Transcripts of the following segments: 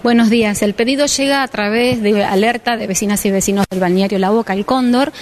Buenos días. El pedido llega a través de alerta de vecinas y vecinos del balneario La Boca, el Cóndor,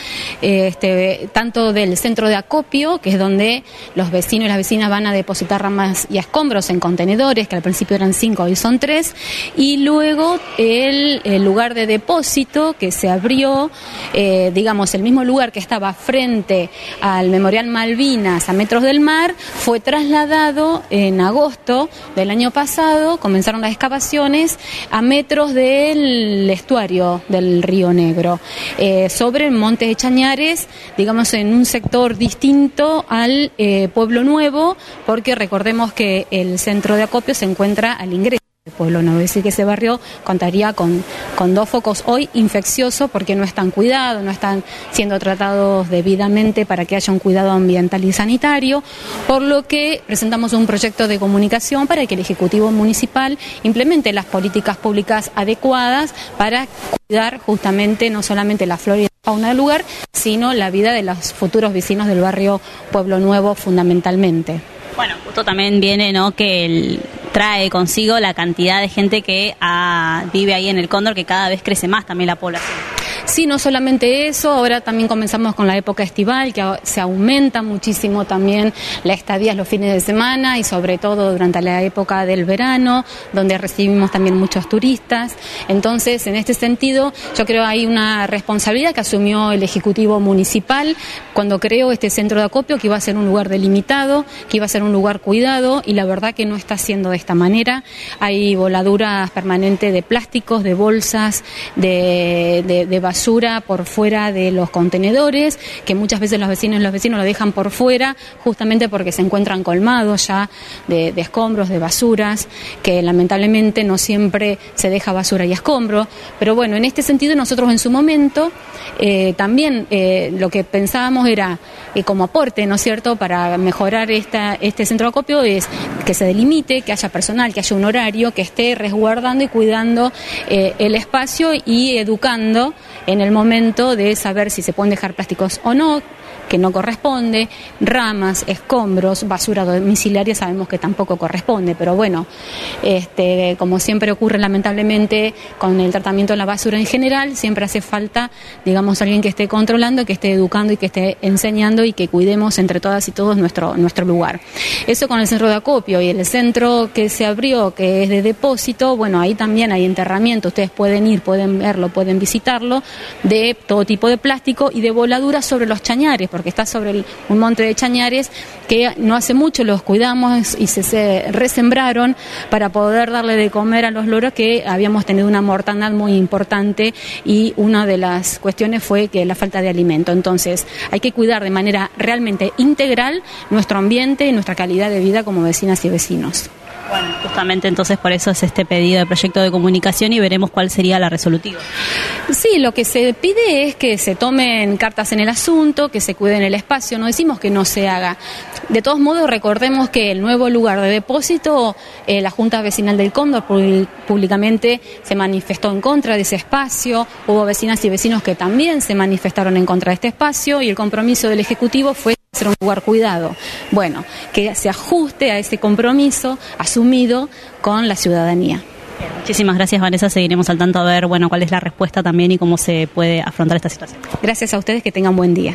este, tanto del centro de acopio, que es donde los vecinos y las vecinas van a depositar ramas y escombros en contenedores, que al principio eran cinco, hoy son tres, y luego el, lugar de depósito que se abrió, eh, digamos, el mismo lugar que estaba frente al Memorial Malvinas a metros del mar, fue trasladado en agosto del año pasado, comenzaron las excavaciones a metros del estuario del Río Negro, eh, sobre el Monte de Chañares, digamos en un sector distinto al eh, Pueblo Nuevo, porque recordemos que el centro de acopio se encuentra al ingreso pueblo no decir que ese barrio contaría con, con dos focos hoy infecciosos porque no están cuidados, no están siendo tratados debidamente para que haya un cuidado ambiental y sanitario, por lo que presentamos un proyecto de comunicación para que el Ejecutivo Municipal implemente las políticas públicas adecuadas para cuidar justamente no solamente la flora y la fauna del lugar, sino la vida de los futuros vecinos del barrio Pueblo Nuevo fundamentalmente. Bueno, justo también viene, ¿no? Que el, trae consigo la cantidad de gente que ah, vive ahí en el Cóndor, que cada vez crece más también la población. Sí, no solamente eso, ahora también comenzamos con la época estival, que se aumenta muchísimo también la estadía los fines de semana y sobre todo durante la época del verano, donde recibimos también muchos turistas. Entonces, en este sentido, yo creo hay una responsabilidad que asumió el Ejecutivo Municipal cuando creó este centro de acopio, que iba a ser un lugar delimitado, que iba a ser un lugar cuidado, y la verdad que no está haciendo de esta manera. Hay voladuras permanentes de plásticos, de bolsas, de, de, de basura por fuera de los contenedores, que muchas veces los vecinos los vecinos lo dejan por fuera justamente porque se encuentran colmados ya de, escombros, de basuras, que lamentablemente no siempre se deja basura y escombro. Pero bueno, en este sentido nosotros en su momento eh, también eh, lo que pensábamos era eh, como aporte, ¿no es cierto?, para mejorar esta, este centro de acopio es que se delimite, que haya personal, que haya un horario, que esté resguardando y cuidando el espacio y educando en el momento de saber si se pueden dejar plásticos o no, que no corresponde, ramas, escombros, basura domiciliaria sabemos que tampoco corresponde, pero bueno, este, como siempre ocurre lamentablemente con el tratamiento de la basura en general, siempre hace falta, digamos, alguien que esté controlando, que esté educando y que esté enseñando y que cuidemos entre todas y todos nuestro, nuestro lugar. Eso con el centro de acopio y el centro que se abrió, que es de depósito, bueno, ahí también hay enterramiento, ustedes pueden ir, pueden verlo, pueden visitarlo, de todo tipo de plástico y de voladuras sobre los chañares, porque está sobre un monte de chañares que no hace mucho los cuidamos y se, resembraron para poder darle de comer a los loros que habíamos tenido una mortandad muy importante y una de las cuestiones fue que la falta de alimento. Entonces hay que cuidar de manera realmente integral nuestro ambiente y nuestra calidad de vida como vecinas y vecinos. Bueno, justamente entonces por eso es este pedido de proyecto de comunicación y veremos cuál sería la resolutiva. Sí, lo que se pide es que se tomen cartas en el asunto, que se cuiden el espacio, no decimos que no se haga. De todos modos, recordemos que el nuevo lugar de depósito, eh, la Junta Vecinal del Cóndor públicamente se manifestó en contra de ese espacio, hubo vecinas y vecinos que también se manifestaron en contra de este espacio y el compromiso del Ejecutivo fue ser un lugar cuidado. Bueno, que se ajuste a ese compromiso asumido con la ciudadanía. Muchísimas gracias Vanessa, seguiremos al tanto a ver bueno cuál es la respuesta también y cómo se puede afrontar esta situación. Gracias a ustedes, que tengan buen día.